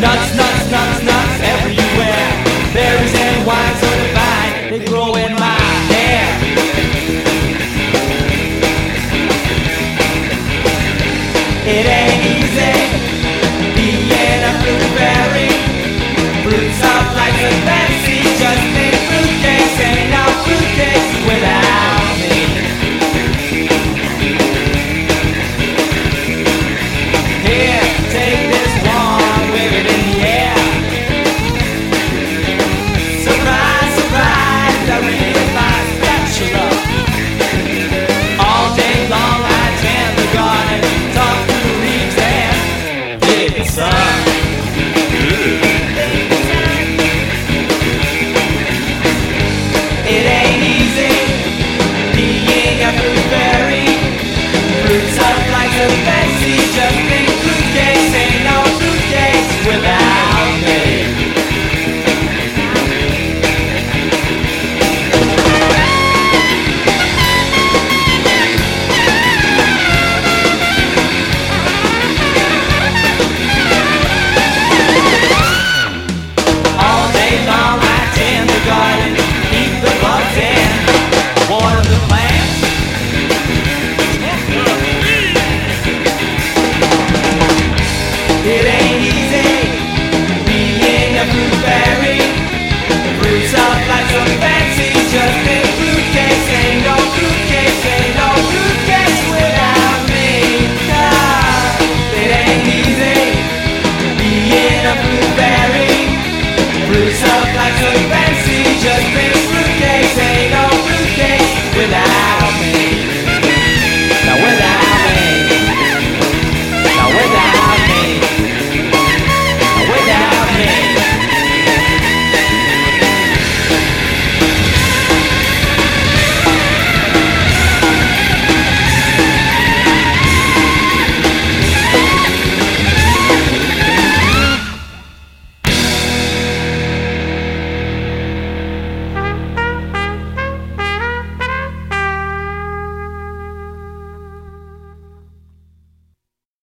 Nuts, nuts, nuts, nuts everywhere. Berries and wines are divine. they grow in my hair. It ain't